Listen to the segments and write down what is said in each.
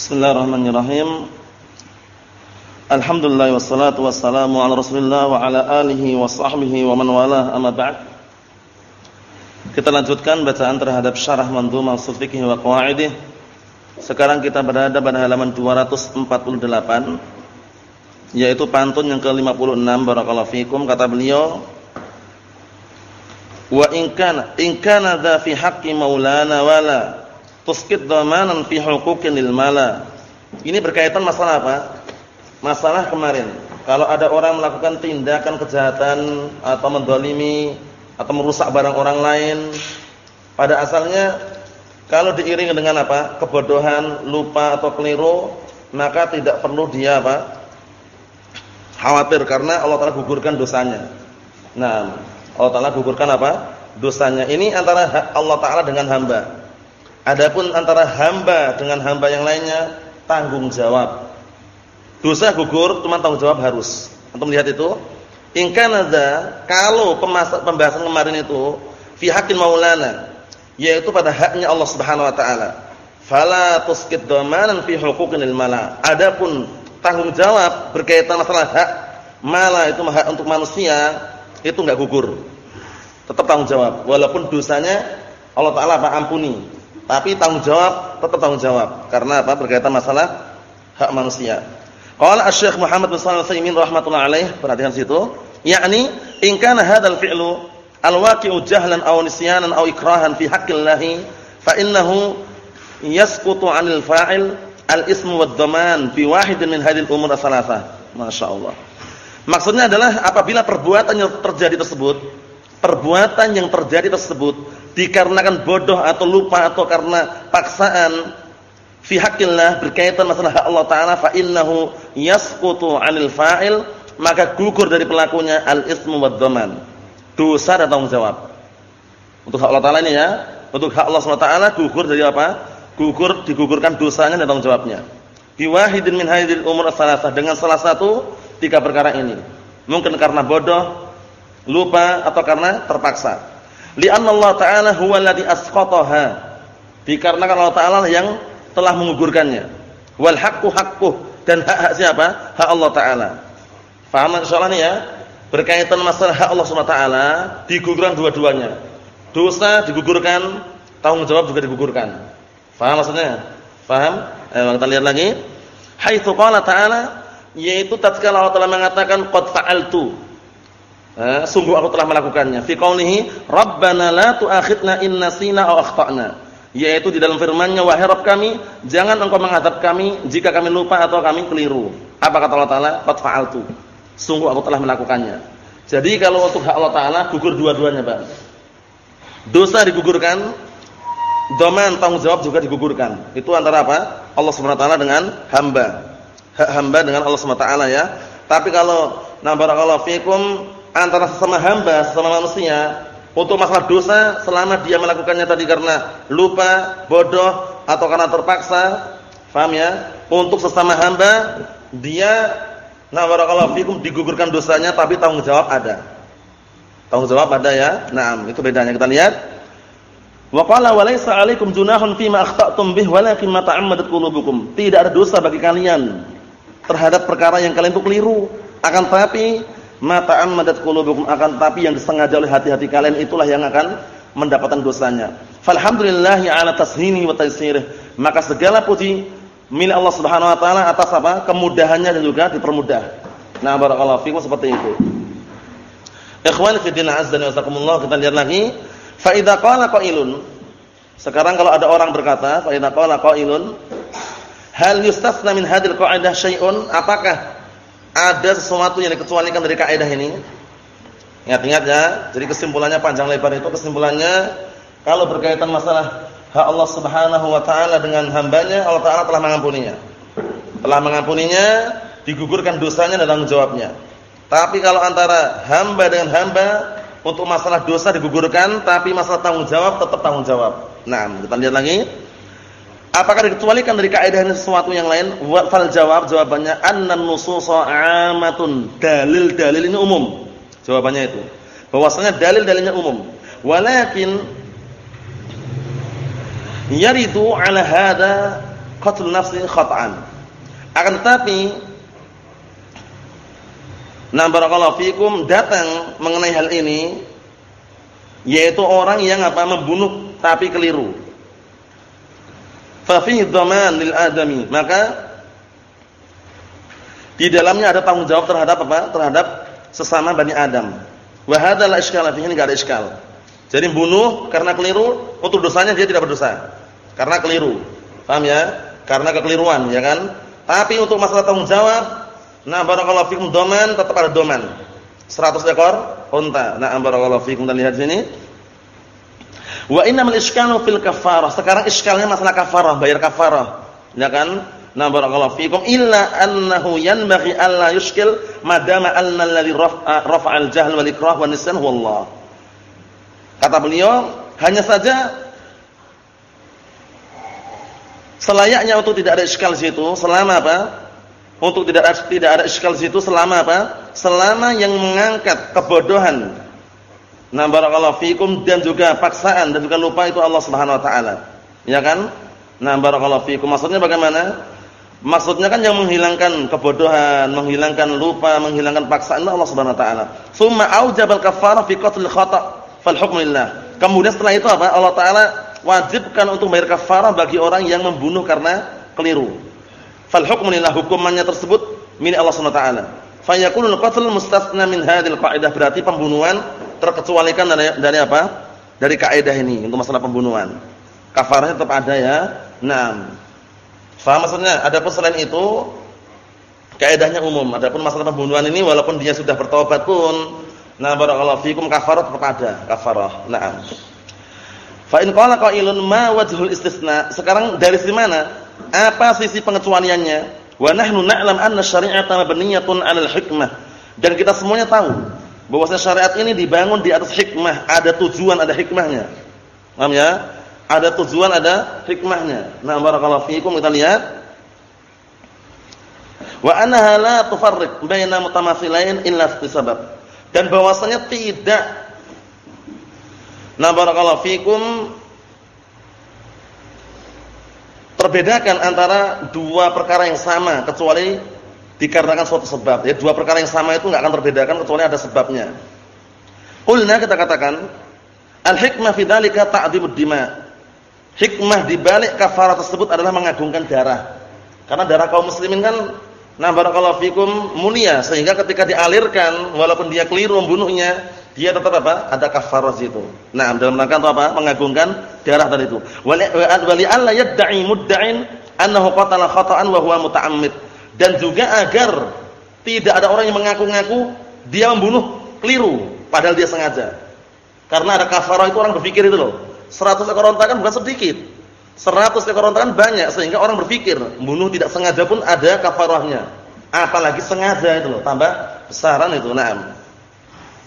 Bismillahirrahmanirrahim. Alhamdulillah wassalatu wassalamu ala Rasulillah wa ala alihi wa sahbihi wa man walah amma ba'd. Kita lanjutkan bacaan terhadap syarah Mandhumah Ushul Fiqh wa Qawaidih. Sekarang kita berada pada halaman 248 yaitu pantun yang ke-56 barakallahu fikum kata beliau Wa in kana in kana dha fi haqqi maulana wala tuskit dhamanan fi huquqin mala. Ini berkaitan masalah apa? Masalah kemarin. Kalau ada orang melakukan tindakan kejahatan atau mendolimi atau merusak barang orang lain, pada asalnya kalau diiringi dengan apa? kebodohan, lupa atau keliru, maka tidak perlu dia apa? khawatir karena Allah Taala gugurkan dosanya. Nah, Allah Taala gugurkan apa? dosanya. Ini antara Allah Taala dengan hamba. Adapun antara hamba dengan hamba yang lainnya tanggung jawab. Dosa gugur, cuma tanggung jawab harus. Untuk melihat itu, in kanadza kalau pembahasan kemarin itu fi haqqin maulana, yaitu pada haknya Allah Subhanahu wa taala. Fala tusqit dhamanan fi huquqil mala. Adapun tanggung jawab berkaitan masalah hak mala itu hak untuk manusia itu enggak gugur. Tetap tanggung jawab walaupun dosanya Allah taala ampuni. Tapi tanggung jawab tetap tanggung jawab karena apa? Berkaitan masalah hak manusia. Qala Asy-Syaikh Muhammad bin Shalih Al-Utsaimin rahimatullah alaih, perhatikan situ, yakni in kana hadzal fi'lu al-waqi'u jahlan aw nisyanan aw ikrahan fi haqqillahi fa innahu yasqutu 'anil fa'il al-ismu wad-dhaman fi wahidin min hadhihi al-umur ats-tsalatsah. Masyaallah. Maksudnya adalah apabila perbuatan yang terjadi tersebut, perbuatan yang terjadi tersebut dikarenakan bodoh atau lupa atau karena paksaan. Fi haqqillah berkaitan masalah hak Allah taala fa innahu yasqutu 'anil fa'il maka gugur dari pelakunya al-itsmu wad-dhaman. Dosa dan tanggung jawab. Untuk hak Allah taala ini ya untuk hak Allah SWT gugur dari apa? Gugur digugurkan dosanya dan tanggung jawabnya. Biwahidin min hadhil umur as-salasah dengan salah satu tiga perkara ini. Mungkin karena bodoh lupa atau karena terpaksa Li'anna Allah Ta'ala huwa alladhi asqataha. Dikarenakan Allah Ta'ala yang telah mengugurkannya. Wal haqqu haqquh dan hak-hak siapa? Hak Allah Ta'ala. Faham insyaallah nih ya? Berkaitan masalah hak Allah Subhanahu wa taala, digugurkan dua-duanya. Dosa digugurkan, tanggung jawab juga digugurkan. Faham maksudnya? Faham? Ayo kita lihat lagi. Haitsu qala ta'ala yaitu tatkala Allah Ta'ala mengatakan qad fa'altu Eh, sungguh aku telah melakukannya. Fi qaulihi, "Rabbana la tu'akhidna in nasina aw akhtana." Yaitu di dalam firman-Nya, "Wahai Rabb kami, jangan Engkau menghadap kami jika kami lupa atau kami keliru." Apa kata Allah Taala? "Qad fa'altu." Sungguh aku telah melakukannya. Jadi kalau untuk hak Allah Taala gugur dua-duanya, Bang. Dosa digugurkan, doman tanggung jawab juga digugurkan. Itu antara apa? Allah Subhanahu wa taala dengan hamba. Hak hamba dengan Allah Subhanahu wa taala ya. Tapi kalau na barakallahu fikum antara sesama hamba, sesama manusia untuk masalah dosa selama dia melakukannya tadi karena lupa, bodoh atau karena terpaksa. Paham ya? Untuk sesama hamba dia nah barakallahu fikum digugurkan dosanya tapi tanggung jawab ada. Tanggung jawab ada ya. Nah, itu bedanya kita lihat. Wa qala wa laysa 'alaikum junahun fima akhta'tum bih walakin ma ta'ammadat qulubukum. Tidak ada dosa bagi kalian terhadap perkara yang kalian itu keliru. Akan tetapi mata ammadat qulubukum akan tapi yang disengaja oleh hati-hati kalian itulah yang akan mendapatkan dosanya. Falhamdulillahi ala tashini wa taysirih. Maka segala puji milik Allah Subhanahu wa taala atas apa? kemudahannya dan juga dipermudah. Nah, barakallahu fikum seperti itu. Ikhwan fi din azza wa jazakumullah kita lihat lagi. Fa idza qala qailun sekarang kalau ada orang berkata, fa idza qala qailun hal yustasna min hadhil qa'idah syai'un? Apakah ada sesuatu yang dikecualikan dari kaidah ini? Ingat-ingat ya. Jadi kesimpulannya panjang lebar itu kesimpulannya kalau berkaitan masalah hak Allah Subhanahu wa taala dengan hambanya, Allah taala telah mengampuninya. Telah mengampuninya, digugurkan dosanya dan tanggung jawabnya. Tapi kalau antara hamba dengan hamba untuk masalah dosa digugurkan, tapi masalah tanggung jawab tetap tanggung jawab. Nah, kita lihat lagi. Apakah dikecualikan dari kaidah ini sesuatu yang lain? Fal jawab jawabannya annan nususa amatun. Dalil-dalil ini umum. Jawabannya itu. Bahwasanya dalil-dalilnya umum. Walakin yaridu ala hada qatl nafsi khata'an. Akan tetapi Nah barakallahu fikum datang mengenai hal ini yaitu orang yang apa membunuh tapi keliru. Fa dhaman lil adami. Maka di dalamnya ada tanggung jawab terhadap apa? Terhadap sesama Bani Adam. Wa hadza la iskala fihi enggak ada iskal. Jadi bunuh karena keliru, untuk dosanya dia tidak berdosa. Karena keliru. Paham ya? Karena kekeliruan, ya kan? Tapi untuk masalah tanggung jawab, nah barakallahu fikum doman tetap ada doman. 100 ekor unta. Nah barakallahu fikum kita lihat sini. Wa innamal iskalu fil kafarah. Sekarang iskalnya masalah kafarah, bayar kafarah. Ya kan? Nah barakallahu fikum illa annahu yanbaghi alla yushkil madama anna alladhi rafa'al jahl wal ikrah wan nisyan huwa Allah. Kata beliau, hanya saja selayaknya untuk tidak ada iskal situ selama apa? Untuk tidak ada, tidak ada iskal situ selama apa? Selama yang mengangkat kebodohan. Nah barakallahu fikum dan juga paksaan dan juga lupa itu Allah Subhanahu wa taala. Ya kan? Nah barakallahu fikum maksudnya bagaimana? Maksudnya kan yang menghilangkan kebodohan, menghilangkan lupa, menghilangkan paksaan Allah Subhanahu wa taala. Tsumma aujabal kafarah fi qatl khata' fal hukmillah. Kemudian setelah itu apa? Allah taala wajibkan untuk bayar kafarah bagi orang yang membunuh karena keliru. Fal hukmillah hukumannya tersebut milik Allah Subhanahu wa taala. Fa yakunul qatl mustasna min hadhil qa'idah berarti pembunuhan terkecualikan dari, dari apa? Dari kaidah ini untuk masalah pembunuhan. Kafarahnya tetap ada ya. Naam. Faham maksudnya? Adapun selain itu kaidahnya umum. Adapun masalah pembunuhan ini walaupun dia sudah bertobat pun Nah barakallahu fikum kafarah tetap ada, kafarah. Naam. Fa in qala qailun ma wajhul istisna? Sekarang dari sisi mana? Apa sisi pengecualiannya? Wa nahnu na'lam anna syari'ata mabniyatun 'alal hikmah. Dan kita semuanya tahu bahwasanya syariat ini dibangun di atas hikmah, ada tujuan, ada hikmahnya. Paham ya? Ada tujuan, ada hikmahnya. Nah, barakallahu fikum kita lihat. Wa annaha la tufarriq baina mutamathilain illa sabab dan bahwasanya tidak Nah barakallahu fikum terbedakan antara dua perkara yang sama kecuali dikarenakan suatu sebab. Ya, dua perkara yang sama itu enggak akan terbedakan kecuali ada sebabnya. Qulna kita katakan al-hikmah fi dzalika ta'dhibud dima. Hikmah di balik kafarah tersebut adalah mengagungkan darah. Karena darah kaum muslimin kan Nah barakallahu fikum mulia sehingga ketika dialirkan walaupun dia keliru membunuhnya dia tetap apa? Ada kafarah situ. Nah, dalam rangka untuk apa? Mengagungkan darah tadi itu. Wali alla yad'i mudda'in annahu qatala khata'an wa huwa muta'ammid. Dan juga agar tidak ada orang yang mengaku-ngaku dia membunuh keliru padahal dia sengaja. Karena ada kafarah itu orang berpikir itu loh. 100 ekor onta kan bukan sedikit. 100 ekor onta kan banyak sehingga orang berpikir membunuh tidak sengaja pun ada kafarahnya. Apalagi sengaja itu loh, tambah besaran itu. Naam.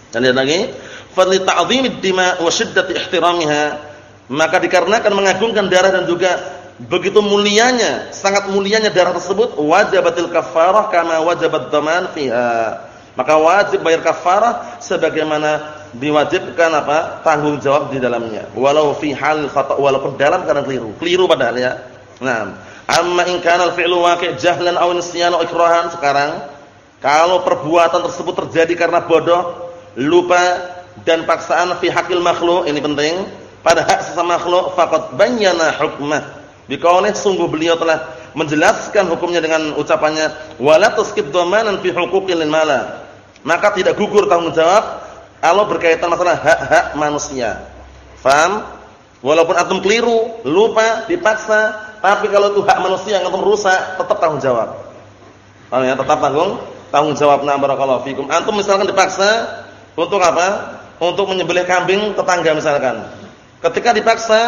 Dan lihat lagi, fadli ta'dhimid dima wa syiddati ihtiramiha. Maka dikarenakan mengagungkan darah dan juga begitu mulianya, sangat mulianya darah tersebut, wajibatil kafarah kama wajibat dhaman fiha. Maka wajib bayar kafarah sebagaimana diwajibkan apa? tanggung jawab di dalamnya. Walau fi hal khata' walaupun dalam keadaan keliru. Keliru padahal ya. Nah, amma in kana al-fi'lu waqi' jahlan aw nisyan ikrahan sekarang kalau perbuatan tersebut terjadi karena bodoh, lupa dan paksaan fi hakil makhluk, ini penting, pada hak sesama makhluk faqad bayyana hukmah. Biqaulih sungguh beliau telah menjelaskan hukumnya dengan ucapannya wala tusqit dhamanan fi mala maka tidak gugur tanggung jawab kalau berkaitan masalah hak-hak manusia. Faham? Walaupun antum keliru, lupa, dipaksa, tapi kalau itu hak manusia yang antum rusak, tetap tanggung jawab. Paham ya? Tetap tanggung tanggung jawab. Nah, barakallahu fikum. Antum misalkan dipaksa untuk apa? Untuk menyembelih kambing tetangga misalkan. Ketika dipaksa,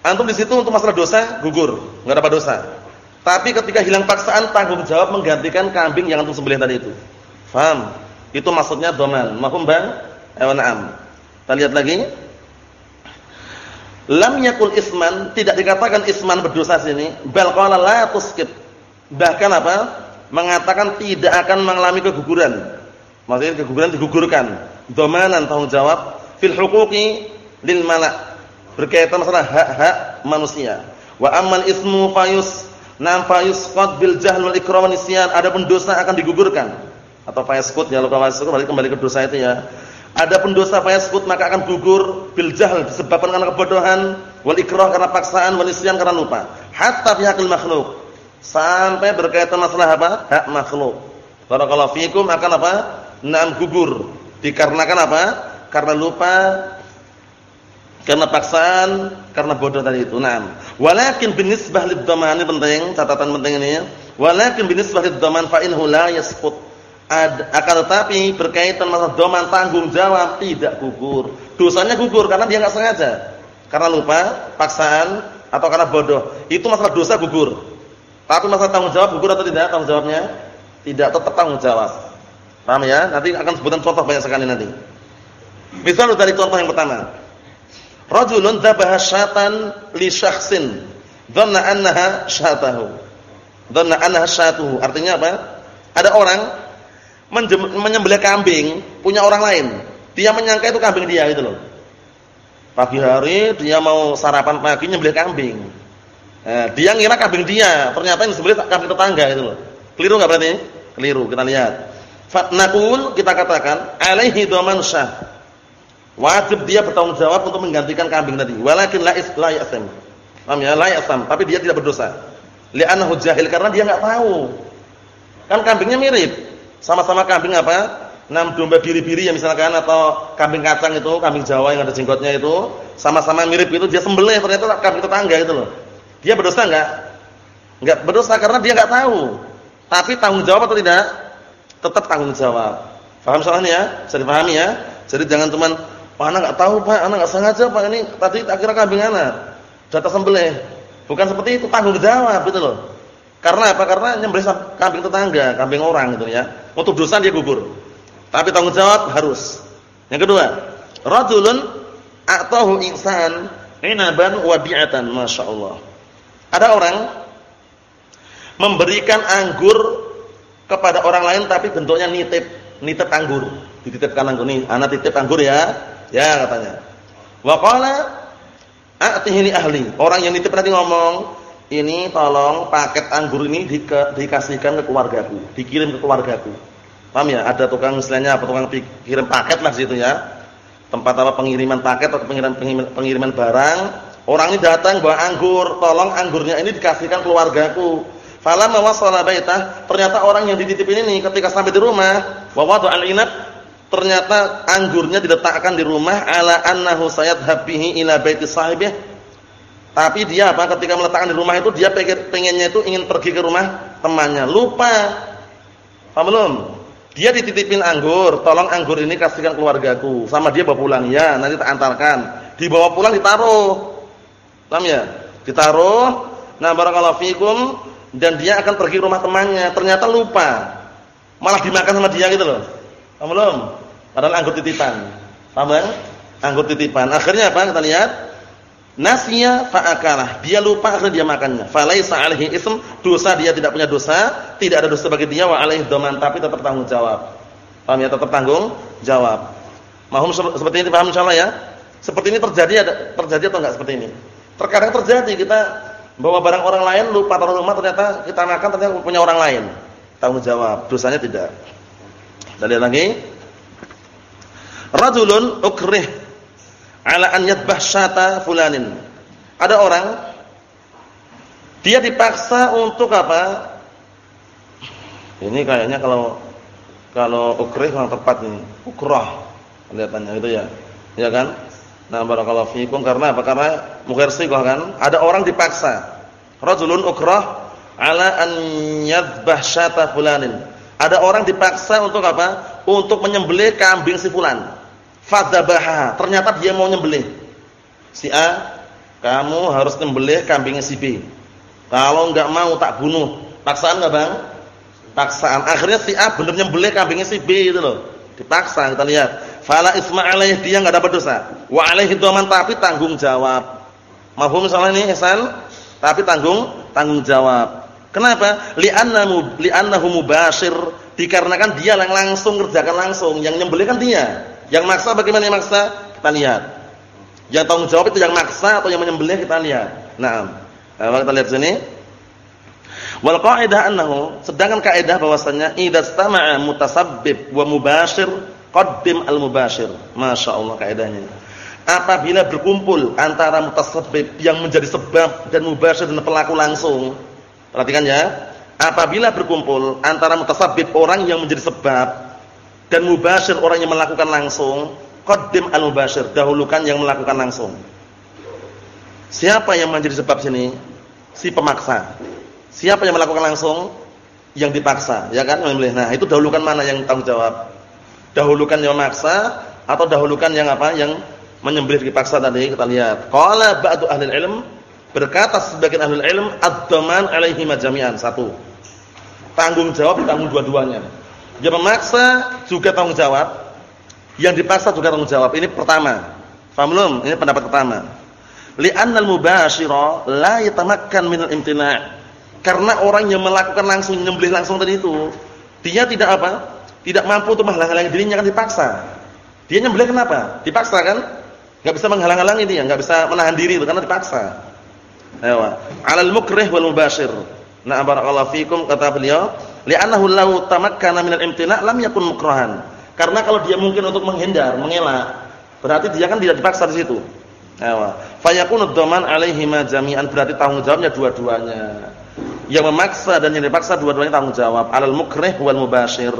antum di situ untuk masalah dosa gugur, enggak dapat dosa. Tapi ketika hilang paksaan, tanggung jawab menggantikan kambing yang antum sembelih tadi itu. Faham? Itu maksudnya doman. Mahum bang? Ayo na'am. Kita lihat lagi. Lam yakul isman, tidak dikatakan isman berdosa sini. Bal qala la tuskit. Bahkan apa? Mengatakan tidak akan mengalami keguguran. Maksudnya keguguran digugurkan. Domanan tanggung jawab fil huquqi lil malak. Berkaitan masalah hak-hak manusia. Wa ammal ismu fayus Nam fa yusqat bil jahl wal ikram wan nisyan. Adapun dosa akan digugurkan. Atau fa yasqut ya lupa masuk kembali kembali ke dosa itu ya. Ada pendosa yasqut maka akan gugur bil jahl disebabkan karena kebodohan, wal ikrah karena paksaan, wal nisyan karena lupa. Hatta pihakil makhluk. Sampai berkaitan masalah apa? Hak makhluk. Barakallahu fikum akan apa? Nam gugur. Dikarenakan apa? Karena lupa, karena paksaan, karena bodoh tadi itu. Naam. Walakin binisbah lid-dhaman ini penting, catatan penting ini. Walakin binisbah lid-dhaman fa innahu la yasqut. Akan tetapi berkaitan masalah dhaman tanggung jawab tidak gugur. Dosanya gugur karena dia enggak sengaja. Karena lupa, paksaan atau karena bodoh. Itu masalah dosa gugur. Tapi masalah tanggung jawab gugur atau tidak tanggung jawabnya? Tidak, tetap tanggung jawab. Paham ya? Nanti akan sebutan contoh banyak sekali nanti. Misal dari contoh yang pertama. Rajulun dzabaha syatan li syakhsin dhanna annaha syatahu. Dhanna annaha syatuhu. Artinya apa? Ada orang menyembelih kambing punya orang lain. Dia menyangka itu kambing dia gitu loh. Pagi hari dia mau sarapan pagi nyembelih kambing. Nah, dia ngira kambing dia, ternyata yang disembelih kambing tetangga gitu loh. Keliru enggak berarti? Keliru, kita lihat. Fatnaqul kita katakan alaihi dhaman syah Wajib dia bertanggung jawab untuk menggantikan kambing tadi. Walakin la isla yasam. Paham ya? La yasam, tapi dia tidak berdosa. Li'annahu jahil karena dia enggak tahu. Kan kambingnya mirip. Sama-sama kambing apa? Enam domba biri-biri ya misalkan atau kambing kacang itu, kambing Jawa yang ada jenggotnya itu, sama-sama mirip itu dia sembelih ternyata kambing tetangga itu loh. Dia berdosa enggak? Enggak berdosa karena dia enggak tahu. Tapi tanggung jawab atau tidak? Tetap tanggung jawab. Paham soalnya ya? Bisa dipahami ya? Jadi jangan cuman Pak anak enggak tahu Pak, anak enggak sengaja Pak ini tadi akhirnya kambing anak. Sudah sembelih. Bukan seperti itu, tanggung jawab gitu loh. Karena apa? Karena nyembelih kambing tetangga, kambing orang gitu ya. Untuk dosa dia gugur. Tapi tanggung jawab harus. Yang kedua, rajulun atahu insan inaban wa bi'atan, masyaallah. Ada orang memberikan anggur kepada orang lain tapi bentuknya nitip, nitip anggur. Dititipkan anggur nih, anak titip anggur ya Ya katanya. Wa qala a'tihini ahli. Orang yang nitip nanti ngomong, "Ini tolong paket anggur ini di, dikasihkan ke keluargaku, dikirim ke keluargaku." Paham ya? Ada tukang istilahnya apa tukang kirim paket lah situ ya. Tempat apa pengiriman paket atau pengiriman pengiriman, pengiriman barang. Orang ini datang bawa anggur, tolong anggurnya ini dikasihkan keluargaku. Falamma wasala baitah, ternyata orang yang dititipin ini ketika sampai di rumah, wa wada al-inab ternyata anggurnya diletakkan di rumah ala annahu sayadhhab bihi ila baiti sahibih. Tapi dia apa? Ketika meletakkan di rumah itu dia pengennya itu ingin pergi ke rumah temannya. Lupa. Paham belum? Dia dititipin anggur. Tolong anggur ini kasihkan keluargaku. Sama dia bawa pulang. Ya nanti tak antarkan. Dibawa pulang ditaruh. Paham ya? Ditaruh. Nah barakallahu fikum. Dan dia akan pergi rumah temannya. Ternyata lupa. Malah dimakan sama dia gitu loh. Paham belum Padahal anggur titipan. Paham kan? Anggur titipan. Akhirnya apa? Kita lihat. Nasiya fa'akalah. Dia lupa akhirnya dia makannya. Falaisa alaihi ism. Dosa dia tidak punya dosa. Tidak ada dosa bagi dia. Wa alaihi doman. Tapi tetap tanggung jawab. Paham ya? Tetap tanggung jawab. Mahum seperti ini paham insyaAllah ya? Seperti ini terjadi ada terjadi atau enggak seperti ini? Terkadang terjadi kita bawa barang orang lain lupa taruh rumah ternyata kita makan ternyata punya orang lain. Tanggung jawab. Dosanya tidak. Dan lagi. Rajulun ukrih ala an yadbah syata fulanin. Ada orang dia dipaksa untuk apa? Ini kayaknya kalau kalau ukrih yang tepat ini. Ukrah. Kelihatannya itu ya. Ya kan? Nah, barakallahu fiikum karena apa? Karena mukharsiqah kan, ada orang dipaksa. Rajulun ukrah ala an yadbah syata fulanin. Ada orang dipaksa untuk apa? Untuk menyembelih kambing si fulan. Fadzabaha. Ternyata dia mau nyembelih. Si A, kamu harus nyembelih kambingnya si B. Kalau enggak mau tak bunuh. Paksaan enggak, Bang? Paksaan. Akhirnya si A benar nyembelih kambingnya si B itu loh. Dipaksa kita lihat. Fala isma alaih dia enggak dapat dosa. Wa alaihi dhaman tapi tanggung jawab. Mahfum misalnya ini Ihsan? Tapi tanggung tanggung jawab. Kenapa? Li'annahu li'annahu mubashir dikarenakan dia yang langsung kerjakan langsung, yang nyembelih kan dia. Yang maksa bagaimana yang maksa? Kita lihat. Yang tanggung jawab itu yang maksa atau yang menyembelih kita lihat. Nah, kita lihat sini. Wal qaidah annahu sedangkan kaidah bahwasanya idza stama'a mutasabbib wa mubashir qaddim al mubashir. Masyaallah kaidahnya. Apabila berkumpul antara mutasabbib yang menjadi sebab dan mubashir dan pelaku langsung. Perhatikan ya. Apabila berkumpul antara mutasabbib orang yang menjadi sebab dan mubashir orang yang melakukan langsung, qaddim al mubashir, dahulukan yang melakukan langsung. Siapa yang menjadi sebab sini? Si pemaksa. Siapa yang melakukan langsung? Yang dipaksa, ya kan? Nah, itu dahulukan mana yang tanggung jawab? Dahulukan yang memaksa atau dahulukan yang apa? Yang menyembelih dipaksa tadi kita lihat. Qala ba'du ahli ilm berkata sebagian ahli ilm ad-daman alaihi majami'an. Satu. Tanggung jawab ditanggung dua-duanya. Yang memaksa juga tanggung jawab, yang dipaksa juga tanggung jawab. Ini pertama. Belum? Ini pendapat pertama. Li'annal mubashira la yatamakkan minal imtina'. Karena orang yang melakukan langsung nyembelih langsung tadi itu, dia tidak apa? Tidak mampu untuk menghalang-halangi dirinya kan dipaksa. Dia nyembelih kenapa? Dipaksa kan? Enggak bisa menghalang-halangi dia, enggak bisa menahan diri itu karena dipaksa. Ayo. 'Alal mukrih wal mubashir. Nah, barakallahu fikum kata beliau, li'annahu law tamakkana minal imtina' lam yakun mukrahan. Karena kalau dia mungkin untuk menghindar, mengelak, berarti dia kan tidak dipaksa di situ. Ayo. Fayakunu dhaman 'alaihi ma jami'an berarti tanggung jawabnya dua-duanya. Yang memaksa dan yang dipaksa dua-duanya tanggung jawab. Alal mukrih wal mubashir.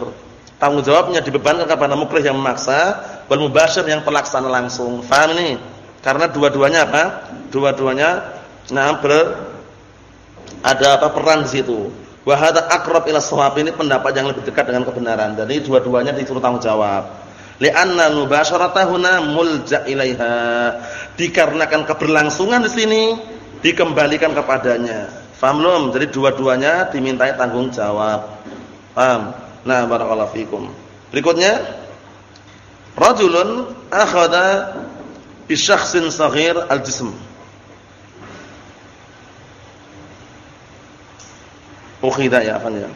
Tanggung jawabnya dibebankan kepada mukrih yang memaksa, wal mubashir yang pelaksana langsung. Faham ini? Karena dua-duanya apa? Dua-duanya nah ber ada apa peran di situ. Wa hadza aqrab ila shawab ini pendapat yang lebih dekat dengan kebenaran. Jadi dua-duanya disuruh tanggung jawab. Li'anna mubasyaratah huna mulja ilaiha. Dikarenakan keberlangsungan di sini dikembalikan kepadanya. Faham belum? Jadi dua-duanya dimintai tanggung jawab. Paham? Nah, barakallahu fikum. Berikutnya, rajulun akhadha bi syakhsin saghir al-jism. Ukhida ya, apa ya?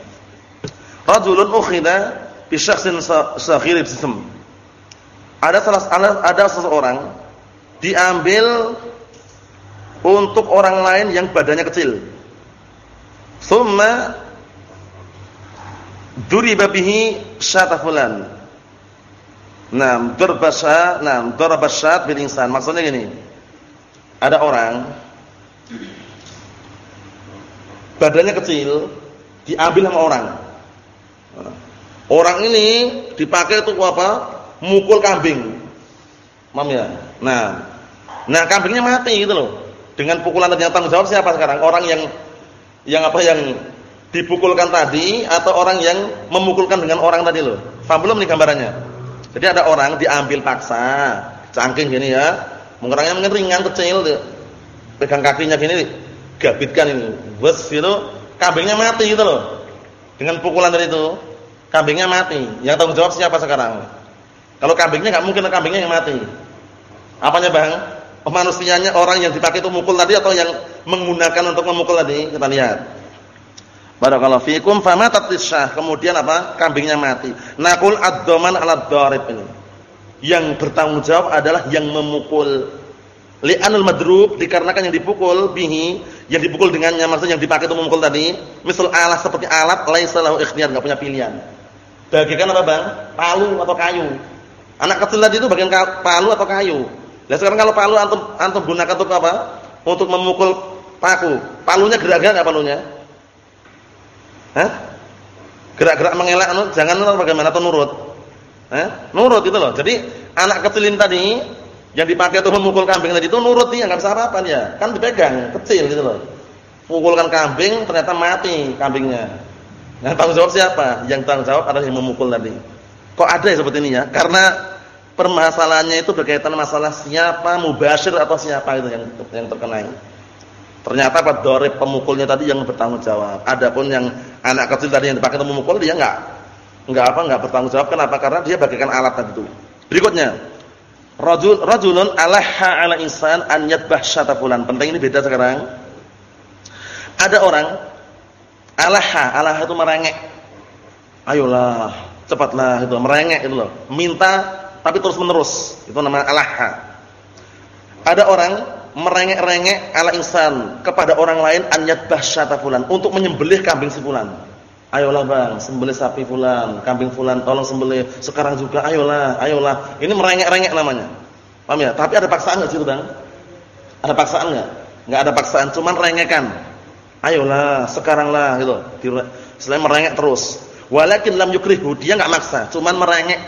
Rajulun ukhida bi syakhsin saghir al-jism. Ada salah ada seseorang diambil untuk orang lain yang badannya kecil. Thumma duriba bihi syata fulan. Naam, darbasha, naam, darbasyat bil insan. Maksudnya gini. Ada orang badannya kecil diambil sama orang. Orang ini dipakai untuk apa? Mukul kambing. Mam ya? Nah. Nah, kambingnya mati gitu loh. Dengan pukulan yang tanggung jawab siapa sekarang? Orang yang yang apa yang dipukulkan tadi atau orang yang memukulkan dengan orang tadi loh. Paham belum nih gambarannya? Jadi ada orang diambil paksa, cangking gini ya. Mengorangnya mungkin ringan kecil. Pegang kakinya gini gabitkan ini. Wes itu kambingnya mati gitu loh. Dengan pukulan tadi itu, kambingnya mati. Yang tanggung jawab siapa sekarang? Kalau kambingnya nggak mungkin kambingnya yang mati. Apanya, Bang? Manusianya orang yang dipakai itu mukul tadi atau yang menggunakan untuk memukul tadi? Kita lihat. Barakallahu fikum famatat tisyah. Kemudian apa? Kambingnya mati. Naqul ad-dhaman 'ala ad-dharib ini. Yang bertanggung jawab adalah yang memukul. Li'anul madrub dikarenakan yang dipukul bihi, yang dipukul dengannya maksudnya yang dipakai untuk memukul tadi, misal alat seperti alat laisa lahu ikhtiyar, enggak punya pilihan. Bagikan apa, Bang? Palu atau kayu. Anak kecil tadi itu bagian palu atau kayu. Nah sekarang kalau palu antum antum gunakan untuk apa? Untuk memukul paku. Palunya gerak-gerak enggak palunya? Hah? Gerak-gerak mengelak anu jangan atau bagaimana atau nurut? Hah? Nurut itu loh. Jadi anak kecilin tadi yang dipakai untuk memukul kambing tadi itu nurut dia enggak bisa apa-apa. Kan dipegang, kecil gitu loh. Pukulkan kambing ternyata mati kambingnya. Nah, tanggung jawab siapa? Yang tanggung jawab adalah yang memukul tadi. Kok ada ya seperti ini ya? Karena permasalahannya itu berkaitan masalah siapa mubashir atau siapa itu yang yang terkena. Ternyata pada dorib pemukulnya tadi yang bertanggung jawab. Adapun yang anak kecil tadi yang dipakai untuk memukul dia enggak enggak apa enggak bertanggung jawab. Kenapa? Karena dia bagaikan alat tadi itu. Berikutnya, rajul rajulun alaha ala insan an yadbah syatafulan. Penting ini beda sekarang. Ada orang alaha, alaha itu merengek. Ayolah, cepatlah itu merengek itu loh. Minta tapi terus menerus. Itu nama alaha. Ada orang merengek-rengek ala insan kepada orang lain an yadbahsyata fulan untuk menyembelih kambing si fulan. Ayolah bang, sembelih sapi fulan, kambing fulan, tolong sembelih sekarang juga. Ayolah, ayolah. Ini merengek-rengek namanya. Paham ya? Tapi ada paksaan enggak situ bang? Ada paksaan enggak? Enggak ada paksaan, cuman rengekan. Ayolah, sekarang lah gitu. Selain merengek terus. Walakin lam yukrihu, dia enggak maksa, cuman merengek.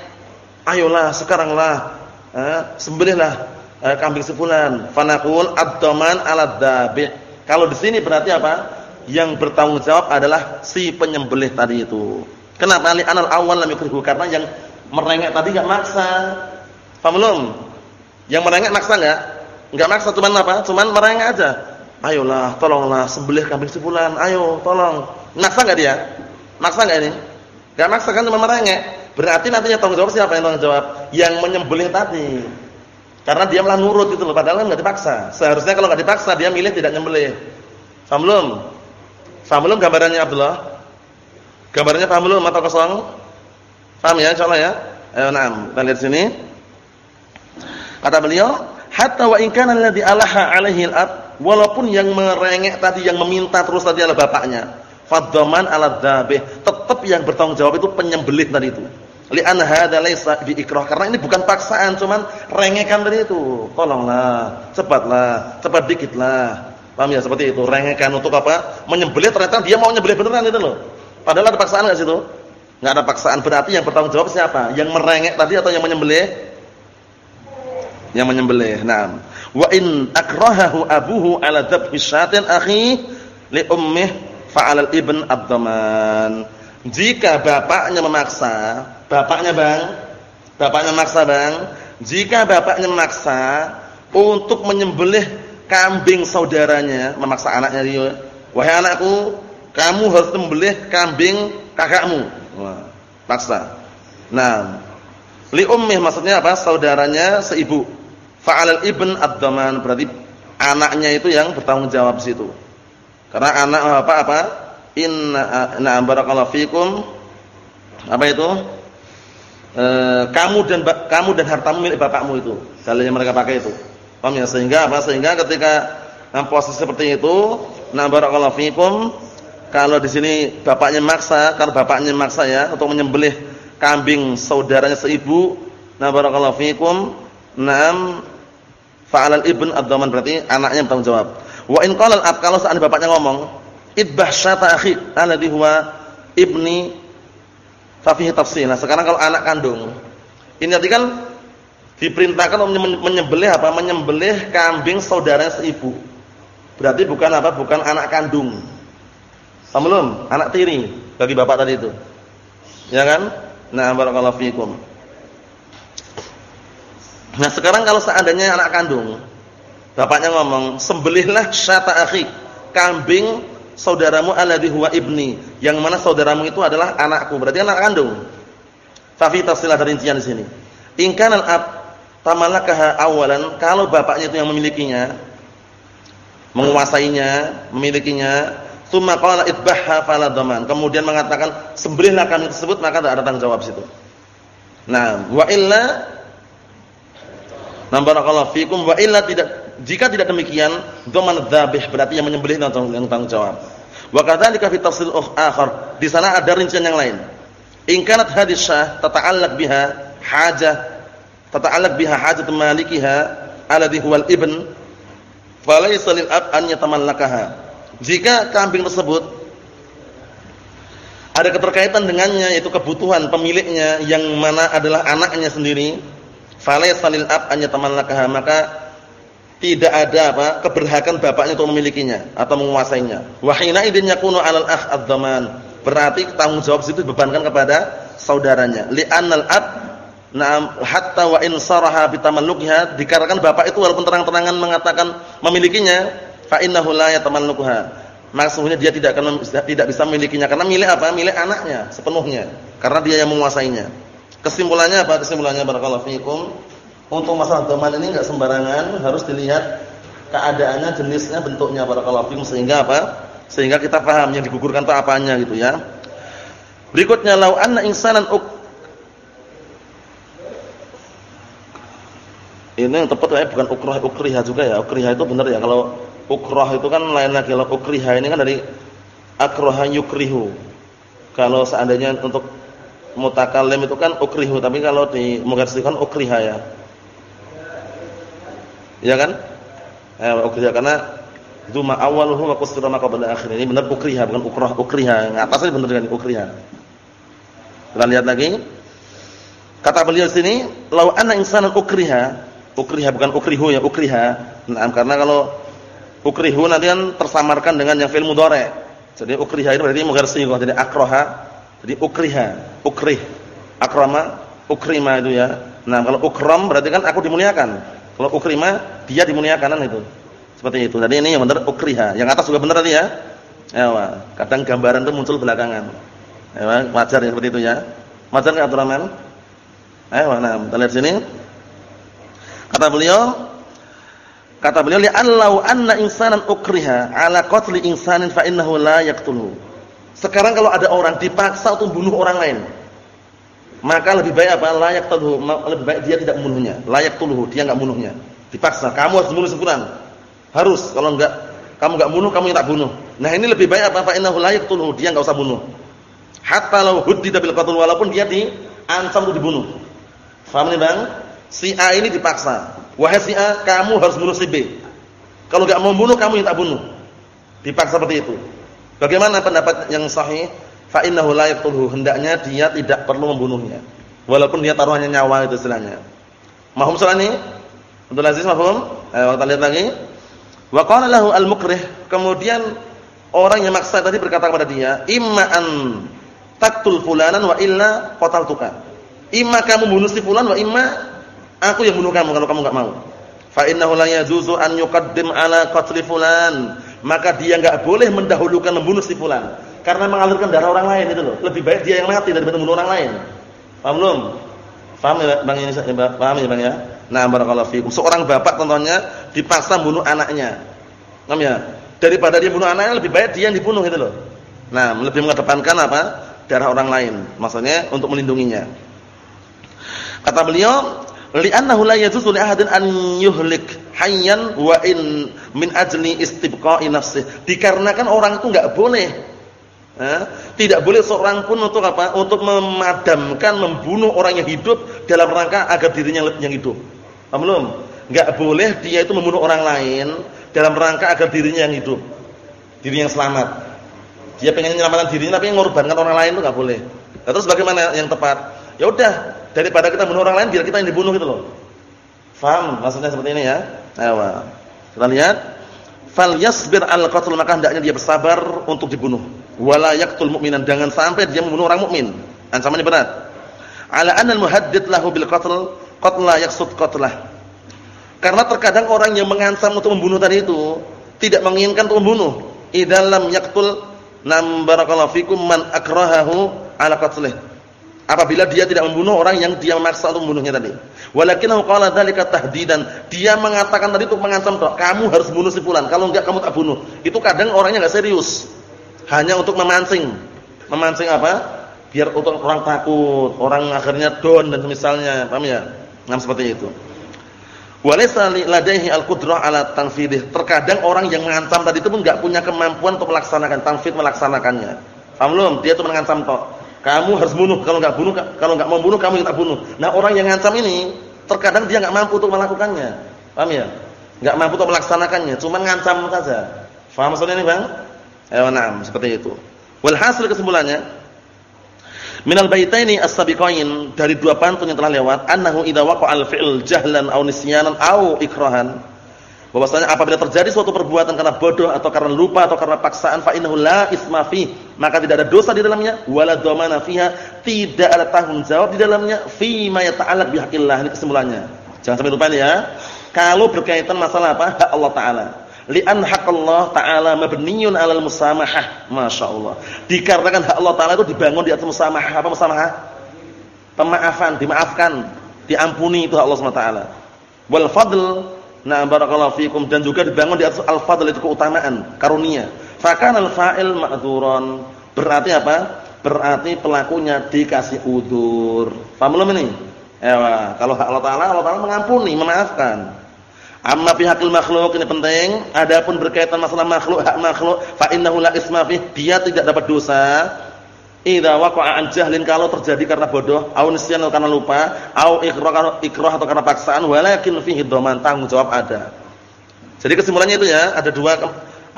Ayolah, sekarang lah. Eh, sembelihlah eh, kambing sebulan. Fanaqul ad-daman 'ala dzabi'. Kalau di sini berarti apa? Yang bertanggung jawab adalah si penyembelih tadi itu. Kenapa li anal awal lam yukrihu? Karena yang merengek tadi enggak maksa. Paham belum? Yang merengek maksa enggak? Enggak maksa cuman apa? Cuman merengek aja. Ayolah, tolonglah sembelih kambing sebulan. Ayo, tolong. Maksa enggak dia? Maksa enggak ini? Enggak maksa kan cuma merengek. Berarti nantinya tanggung jawab siapa yang tanggung jawab? Yang menyembelih tadi. Karena dia malah nurut itu loh, padahal kan enggak dipaksa. Seharusnya kalau enggak dipaksa dia milih tidak nyembelih. Paham belum? Paham belum gambarannya Abdullah? Gambarannya paham belum mata kosong? Paham ya insyaallah ya? Ayo na'am. Kita lihat sini. Kata beliau, hatta wa in kana alladhi alaha alaihi al-ab, walaupun yang merengek tadi yang meminta terus tadi adalah bapaknya. Fadhaman ala tetap yang bertanggung jawab itu penyembelih tadi itu. Li'an hadza laisa ikrah karena ini bukan paksaan, cuman rengekan tadi itu. Tolonglah, cepatlah, cepat dikitlah. Paham ya seperti itu, rengekan untuk apa? Menyembelih ternyata dia mau nyembelih beneran itu loh. Padahal ada paksaan enggak situ? Enggak ada paksaan. Berarti yang bertanggung jawab siapa? Yang merengek tadi atau yang menyembelih? Yang menyembelih. Naam. Wa in akrahahu abuhu ala dzabhi syatin akhi li ummih fa'al ibn ad-daman. Jika bapaknya memaksa, bapaknya Bang, bapaknya memaksa Bang, jika bapaknya memaksa untuk menyembelih kambing saudaranya memaksa anaknya dia, "Wahai anakku, kamu harus membelih kambing kakakmu." Paksa. Nah, li ummih maksudnya apa? Saudaranya seibu. Fa'alal ibn ad-daman berarti anaknya itu yang bertanggung jawab situ. Karena anak apa apa? Inna na barakallahu fikum. Apa itu? E, kamu dan kamu dan hartamu milik bapakmu itu. Dalil yang mereka pakai itu. Paham ya? Sehingga apa? Sehingga ketika nah, posisi seperti itu, nah barakallahu fikum, kalau di sini bapaknya maksa, kalau bapaknya maksa ya untuk menyembelih kambing saudaranya seibu, nah barakallahu fikum, nam fa'alal ibn ad-daman berarti anaknya bertanggung jawab. Wa in qala al-ab kalau seandainya bapaknya ngomong, idbah syata akhi alladhi huwa ibni fa fihi tafsil. Nah, sekarang kalau anak kandung, ini tadi kan diperintahkan untuk menyembelih apa? Menyembelih kambing saudaranya seibu. Berarti bukan apa? Bukan anak kandung. Belum? Anak tiri bagi bapak tadi itu. Ya kan? Nah, barakallahu fikum. Nah, sekarang kalau seandainya anak kandung, bapaknya ngomong, "Sembelihlah syata akhi, kambing saudaramu alladhi huwa ibni." Yang mana saudaramu itu adalah anakku, berarti anak kandung. Fa fi tafsilah rincian di sini. In kana al-ab tamalakaha awalan kalau bapaknya itu yang memilikinya menguasainya memilikinya tsumma qala idbahha fala dhaman. Kemudian mengatakan sembelihlah kami tersebut maka tidak ada tanggung jawab situ. Nah wa illa nambarakallahu fikum wa illa tidak jika tidak demikian dhaman dzabih berarti yang menyembelih yang tanggung jawab. Wa kadzalika fi tafsir akhar di sana ada rincian yang lain. In kanat hadisah tata'allaq biha hajah tata'allaq biha hajat malikiha alladhi huwal ibn falaysa lil ab an yatamallakaha jika kambing tersebut ada keterkaitan dengannya yaitu kebutuhan pemiliknya yang mana adalah anaknya sendiri falaysa lil ab an yatamallakaha maka tidak ada apa keberhakan bapaknya untuk memilikinya atau menguasainya. Wa hina idzin yakunu 'alal akh ad-dhaman berarti tanggung jawab itu dibebankan kepada saudaranya. Li'annal ab Nah, hatta wa in saraha bitamallukiha dikarenakan bapak itu walaupun terang-terangan mengatakan memilikinya, fa innahu la yatamallukuha. Maksudnya dia tidak akan tidak bisa memilikinya karena milik apa? Milik anaknya sepenuhnya. Karena dia yang menguasainya. Kesimpulannya apa? Kesimpulannya barakallahu fikum. Untuk masalah doman ini enggak sembarangan, harus dilihat keadaannya, jenisnya, bentuknya barakallahu fikum sehingga apa? Sehingga kita paham yang digugurkan itu apanya gitu ya. Berikutnya lau anna insanan ini yang tepat ya bukan ukrah ukriha juga ya. Ukriha itu benar ya. Kalau ukrah itu kan lain lagi. Kalau ukriha ini kan dari akraha yukrihu. Kalau seandainya untuk mutakallim itu kan ukrihu, tapi kalau di mugarsihkan ukriha ya. Ya kan? Eh, ukriha karena itu ma awaluhu wa qasira ma qabla akhir. Ini benar ukriha bukan ukrah ukriha. Yang atasnya benar dengan ukriha. Kita lihat lagi. Kata beliau sini, "Lau anna insanan ukriha." Ukriha bukan ukrihu ya, ukriha. Nah, karena kalau ukrihu nanti kan tersamarkan dengan yang fi'il mudhari'. Jadi ukriha itu berarti mugharsi jadi akroha. Jadi ukriha, ukrih. Akrama, ukrima itu ya. Nah, kalau ukram berarti kan aku dimuliakan. Kalau ukrima dia dimuliakan kan itu. Seperti itu. Jadi ini yang benar ukriha. Yang atas juga benar tadi ya. Ya, kadang gambaran itu muncul belakangan. Ya, wajar ya seperti itu ya. Wajar enggak Abdurrahman? Ayo, nah, kita lihat sini. Kata beliau, kata beliau li'allau anna insanan ukriha ala qatli insanin fa innahu la yaqtuluhu. Sekarang kalau ada orang dipaksa untuk bunuh orang lain, maka lebih baik apa? Layak tuluhu, lebih baik dia tidak membunuhnya. Layak tuluhu, dia enggak bunuhnya. Dipaksa, kamu harus bunuh sebulan. Harus, kalau enggak kamu enggak bunuh, kamu yang tak bunuh. Nah, ini lebih baik apa? Fa innahu layak tuluhu, dia enggak usah bunuh. Hatta law huddida bil qatl walaupun dia diancam untuk dibunuh. Faham nih Bang? Si A ini dipaksa. Wahai si A, kamu harus bunuh si B. Kalau enggak mau bunuh, kamu yang tak bunuh. Dipaksa seperti itu. Bagaimana pendapat yang sahih? Fa innahu la. Hendaknya dia tidak perlu membunuhnya. Walaupun dia taruhannya nyawa itu istilahnya. Mahum salah ini? Untuk Aziz mahum? Ayo kita lihat lagi. Wa qala lahu al-mukrih. Kemudian orang yang maksa tadi berkata kepada dia, "Imma an taqtul fulanan wa illa qataltuka." Imma kamu bunuh si fulan wa imma aku yang bunuh kamu kalau kamu enggak mau. Fa innahu la yajuzu an yuqaddim ala qatli fulan. Maka dia enggak boleh mendahulukan membunuh si fulan karena mengalirkan darah orang lain itu loh. Lebih baik dia yang mati daripada membunuh orang lain. Paham belum? Paham ya Bang ini paham ya Bang ya? Nah, barakallahu fiikum. Seorang bapak contohnya dipaksa bunuh anaknya. Paham ya? Daripada dia bunuh anaknya lebih baik dia yang dibunuh itu loh. Nah, lebih mengedepankan apa? Darah orang lain. Maksudnya untuk melindunginya. Kata beliau, li'annahu la yajuzu li ahadin an yuhlik hayyan wa in min ajli istibqa'i nafsihi. Dikarenakan orang itu enggak boleh eh, tidak boleh seorang pun untuk apa? Untuk memadamkan, membunuh orang yang hidup dalam rangka agar dirinya yang hidup. Paham belum? Enggak boleh dia itu membunuh orang lain dalam rangka agar dirinya yang hidup. Dirinya yang selamat. Dia pengen menyelamatkan dirinya tapi mengorbankan orang lain itu enggak boleh. Nah, terus bagaimana yang tepat? Ya udah, daripada kita bunuh orang lain biar kita yang dibunuh gitu loh. Faham maksudnya seperti ini ya? Ayo. Kita lihat. Fal yasbir al qatl maka hendaknya dia bersabar untuk dibunuh. Wala yaqtul mu'minan jangan sampai dia membunuh orang mukmin. Ancamannya berat. Ala anna al muhaddid lahu bil qatl qatla yaqsud qatlah. Karena terkadang orang yang mengancam untuk membunuh tadi itu tidak menginginkan untuk membunuh. Idzal lam yaqtul nam barakallahu fikum man akrahahu ala qatlih apabila dia tidak membunuh orang yang dia memaksa untuk membunuhnya tadi. Walakinahu qala dzalika tahdidan. Dia mengatakan tadi untuk mengancam toh, kamu harus bunuh si fulan, kalau enggak kamu tak bunuh. Itu kadang orangnya enggak serius. Hanya untuk memancing. Memancing apa? Biar untuk orang takut, orang akhirnya down dan semisalnya, paham ya? Nah, seperti itu. Walaysa ladaihi al-qudrah ala tanfidih. Terkadang orang yang mengancam tadi itu pun enggak punya kemampuan untuk melaksanakan tanfid melaksanakannya. Paham belum? Dia itu mengancam toh kamu harus bunuh, kalau enggak bunuh kalau enggak mau bunuh kamu yang tak bunuh. Nah, orang yang ngancam ini terkadang dia enggak mampu untuk melakukannya. Paham ya? Enggak mampu untuk melaksanakannya, cuma ngancam saja. Paham maksudnya ini, Bang? Ayo, na'am, seperti itu. Walhasil kesimpulannya Minal baitaini as-sabiqain dari dua pantun yang telah lewat annahu idza waqa'al fi'l jahlan aw nisyanan aw ikrahan bahwasanya apabila terjadi suatu perbuatan karena bodoh atau karena lupa atau karena paksaan fa innahu la isma fi maka tidak ada dosa di dalamnya wala dhamana fiha tidak ada tanggung jawab di dalamnya fi ma yata'allaq bihaqqillah ini kesimpulannya. Jangan sampai lupa ya. Kalau berkaitan masalah apa? Hak Allah taala. Li'an haqqallah taala mabniyun 'alal musamahah. Masyaallah. Dikarenakan hak Allah taala itu dibangun di atas musamahah. Apa musamahah? Pemaafan dimaafkan diampuni itu hak Allah Subhanahu wa taala. Wal fadl Nah, barakallahu fikum dan juga dibangun di atas al-fadl itu keutamaan, karunia. Fakana al-fa'il ma'dzuran. Berarti apa? Berarti pelakunya dikasih udur. Paham belum ini? Ya, kalau Allah Taala, Allah Taala mengampuni, memaafkan. Amma fi hakil makhluk ini penting. Adapun berkaitan masalah makhluk, hak makhluk, fa innahu la isma dia tidak dapat dosa. Idza waqa'a an jahlin kalau terjadi karena bodoh, au nisyan karena lupa, au ikrah ikrah atau karena paksaan, walakin fihi dhaman tanggung jawab ada. Jadi kesimpulannya itu ya, ada dua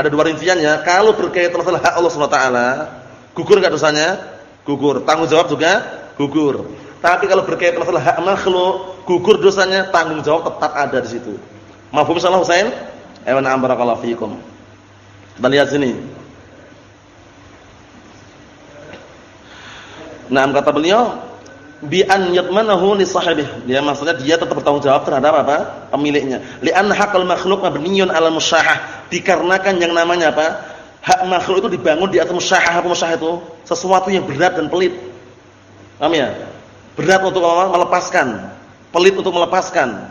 ada dua rinciannya. Kalau berkaitan masalah hak Allah Subhanahu taala, gugur enggak dosanya? Gugur. Tanggung jawab juga gugur. Tapi kalau berkaitan masalah hak makhluk, gugur dosanya, tanggung jawab tetap ada di situ. Mafhum salah Husain? Ayo na'am barakallahu fiikum. Kita lihat sini. Nah, kata beliau bi an yatmanahu li sahibih. Dia maksudnya dia tetap bertanggung jawab terhadap apa? pemiliknya. Li an haqqal makhluq mabniyun 'ala musyahah. Dikarenakan yang namanya apa? Hak makhluk itu dibangun di atas musyahah. Apa musyahah itu? Sesuatu yang berat dan pelit. Paham ya? Berat untuk apa? melepaskan, pelit untuk melepaskan.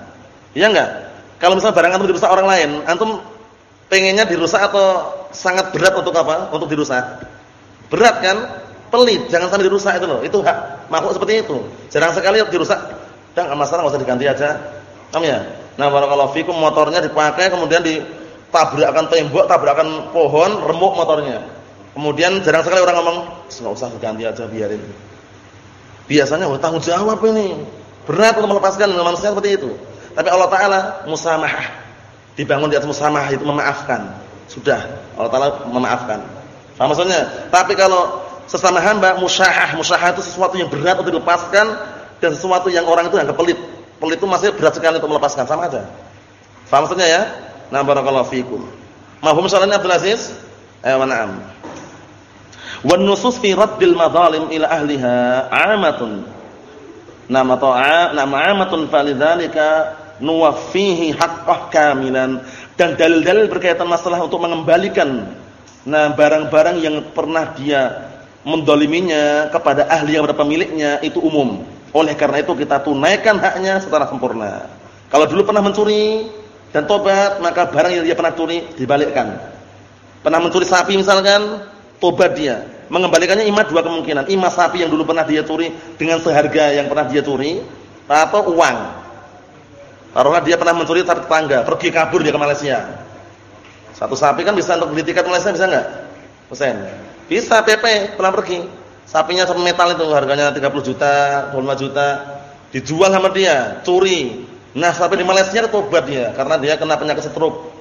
Iya enggak? Kalau misalnya barang antum dirusak orang lain, antum pengennya dirusak atau sangat berat untuk apa? Untuk dirusak? Berat kan? Pelit, jangan sampai dirusak itu loh. Itu hak makhluk seperti itu. Jarang sekali dirusak. Dan masalah enggak usah diganti aja. Paham ya? Nah, barakallahu fikum motornya dipakai kemudian ditabrakkan tembok, tabrakan pohon, remuk motornya. Kemudian jarang sekali orang ngomong, "Enggak usah diganti aja biarin." Biasanya oh, tanggung jawab ini. Berat untuk melepaskan manusia seperti itu. Tapi Allah taala musamahah. Dibangun di atas musamahah itu memaafkan. Sudah, Allah taala memaafkan. Maksudnya? Tapi kalau sesama hamba musyahah. Musyahah itu sesuatu yang berat untuk dilepaskan dan sesuatu yang orang itu anggap pelit. Pelit itu masih berat sekali untuk melepaskan, sama aja. Faham maksudnya ya? Nah, barakallahu fikum. Mahum sallallahu Abdul Aziz? Eh, na'am. Wan nusus fi raddil madzalim ila ahliha 'amatun. Nama ta'a, nama 'amatun falidzalika nuwaffihi haqqah kamilan dan dalil-dalil berkaitan masalah untuk mengembalikan nah barang-barang yang pernah dia mendoliminya kepada ahli yang berada pemiliknya itu umum. Oleh karena itu kita tunaikan haknya secara sempurna. Kalau dulu pernah mencuri dan tobat, maka barang yang dia pernah curi dibalikkan. Pernah mencuri sapi misalkan, tobat dia. Mengembalikannya ima dua kemungkinan. Ima sapi yang dulu pernah dia curi dengan seharga yang pernah dia curi atau uang. Taruhlah dia pernah mencuri sapi tetangga, pergi kabur dia ke Malaysia. Satu sapi kan bisa untuk beli tiket Malaysia bisa enggak? Husain. Bisa PP pulang pergi. Sapinya metal itu harganya 30 juta, 25 juta. Dijual sama dia, curi. Nah, sapi di Malaysia tobat dia karena dia kena penyakit stroke.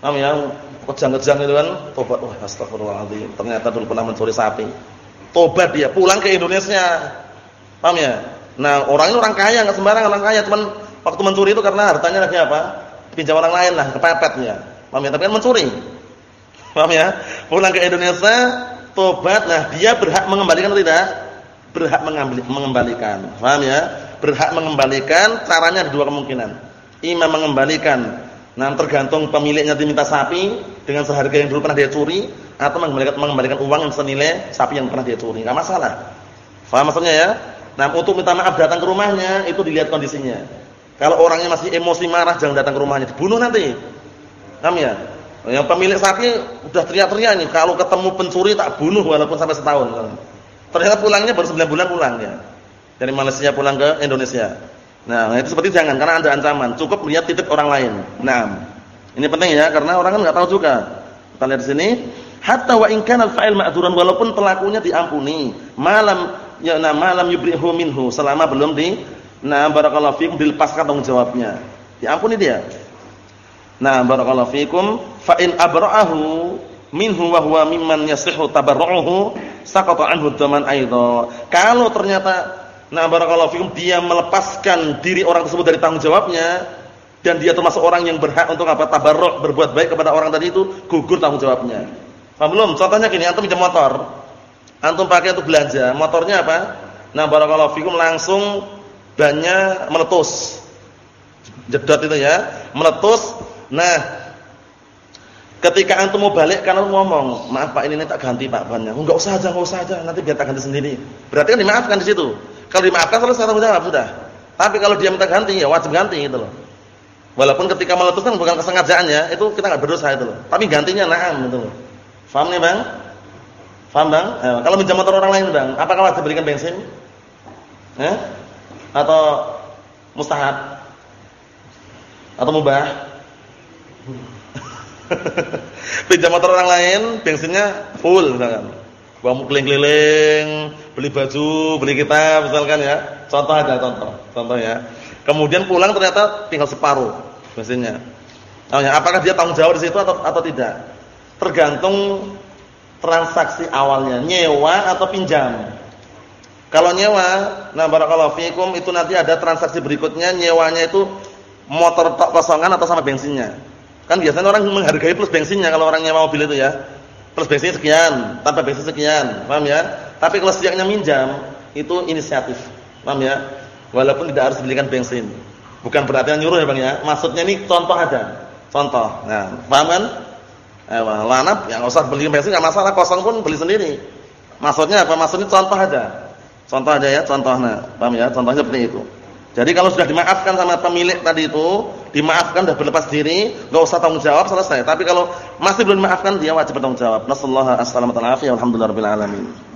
Paham ya? Kejang-kejang itu kan, tobat. Wah, astagfirullahaladzim. Ternyata dulu pernah mencuri sapi. Tobat dia, pulang ke Indonesia. Paham ya? Nah, orang ini orang kaya, enggak sembarangan orang kaya, cuman waktu mencuri itu karena hartanya lagi apa? Pinjam orang lain lah, kepepetnya. Paham ya? Tapi kan mencuri. Paham ya? Pulang ke Indonesia, tobat, nah dia berhak mengembalikan atau tidak? Berhak mengambil, mengembalikan. Paham ya? Berhak mengembalikan, caranya ada dua kemungkinan. Imam mengembalikan, nah tergantung pemiliknya diminta sapi dengan seharga yang dulu pernah dia curi atau mengembalikan, mengembalikan uang yang senilai sapi yang pernah dia curi. Enggak masalah. Paham maksudnya ya? Nah, untuk minta maaf datang ke rumahnya itu dilihat kondisinya. Kalau orangnya masih emosi marah jangan datang ke rumahnya, dibunuh nanti. Paham ya? Yang pemilik sapi udah teriak-teriak nih, kalau ketemu pencuri tak bunuh walaupun sampai setahun. Ternyata pulangnya baru 9 bulan pulang ya. Dari Malaysia pulang ke Indonesia. Nah, itu seperti jangan karena ada ancaman. Cukup lihat titik orang lain. Nah, ini penting ya karena orang kan nggak tahu juga. Kita lihat di sini, hatta wa in kana al-fa'il ma'duran walaupun pelakunya diampuni, malam ya nah malam yubrihu minhu selama belum di nah barakallahu fiikum dilepaskan tanggung jawabnya. Diampuni dia. Nah, barakallahu fikum fa in abra'ahu minhu wa huwa mimman yasihu tabarru'uhu saqata anhu aidha. Kalau ternyata nah barakallahu fikum dia melepaskan diri orang tersebut dari tanggung jawabnya dan dia termasuk orang yang berhak untuk apa tabarruk berbuat baik kepada orang tadi itu gugur tanggung jawabnya. Paham belum? Contohnya gini, antum pinjam motor. Antum pakai untuk belanja, motornya apa? Nah, barakallahu fikum langsung bannya meletus. Jedot itu ya, meletus Nah, ketika antum mau balik antum ngomong, "Maaf Pak, ini, ini tak ganti Pak bannya." Enggak usah aja, enggak usah aja, nanti biar tak ganti sendiri. Berarti kan dimaafkan di situ. Kalau dimaafkan selesai tanggung jawab sudah. Tapi kalau dia minta ganti ya wajib ganti gitu loh. Walaupun ketika meletus kan bukan kesengajaannya, itu kita enggak berdosa itu loh. Tapi gantinya na'am gitu loh. Paham nih, Bang? Paham, Bang? Eh, kalau minjam motor orang lain, Bang, apakah wajib berikan bensin? Eh? Atau Mustahab atau mubah? Pinjam motor orang lain, bensinnya full misalkan. Bawa keliling-keliling, beli baju, beli kitab misalkan ya. Contoh aja contoh, contoh ya. Kemudian pulang ternyata tinggal separuh bensinnya. Apakah dia tanggung jawab di situ atau atau tidak? Tergantung transaksi awalnya, nyewa atau pinjam. Kalau nyewa, nah barakallahu fikum itu nanti ada transaksi berikutnya nyewanya itu motor tok kosongan atau sama bensinnya. Kan biasanya orang menghargai plus bensinnya kalau orang nyewa mobil itu ya. Plus bensin sekian, tanpa bensin sekian, paham ya? Tapi kalau sejaknya minjam itu inisiatif. Paham ya? Walaupun tidak harus belikan bensin. Bukan berarti nyuruh ya Bang ya. Maksudnya ini contoh aja. Contoh. Nah, paham kan? Eh, lanap yang usah beli bensin enggak masalah, kosong pun beli sendiri. Maksudnya apa? Maksudnya contoh aja. Contoh aja ya, contohnya. Paham ya? Contohnya seperti itu. Jadi kalau sudah dimaafkan sama pemilik tadi itu, dimaafkan sudah berlepas diri, enggak usah tanggung jawab selesai. Tapi kalau masih belum dimaafkan dia wajib bertanggung jawab. Nasallahu alaihi wasallam. Alhamdulillahirabbil alamin.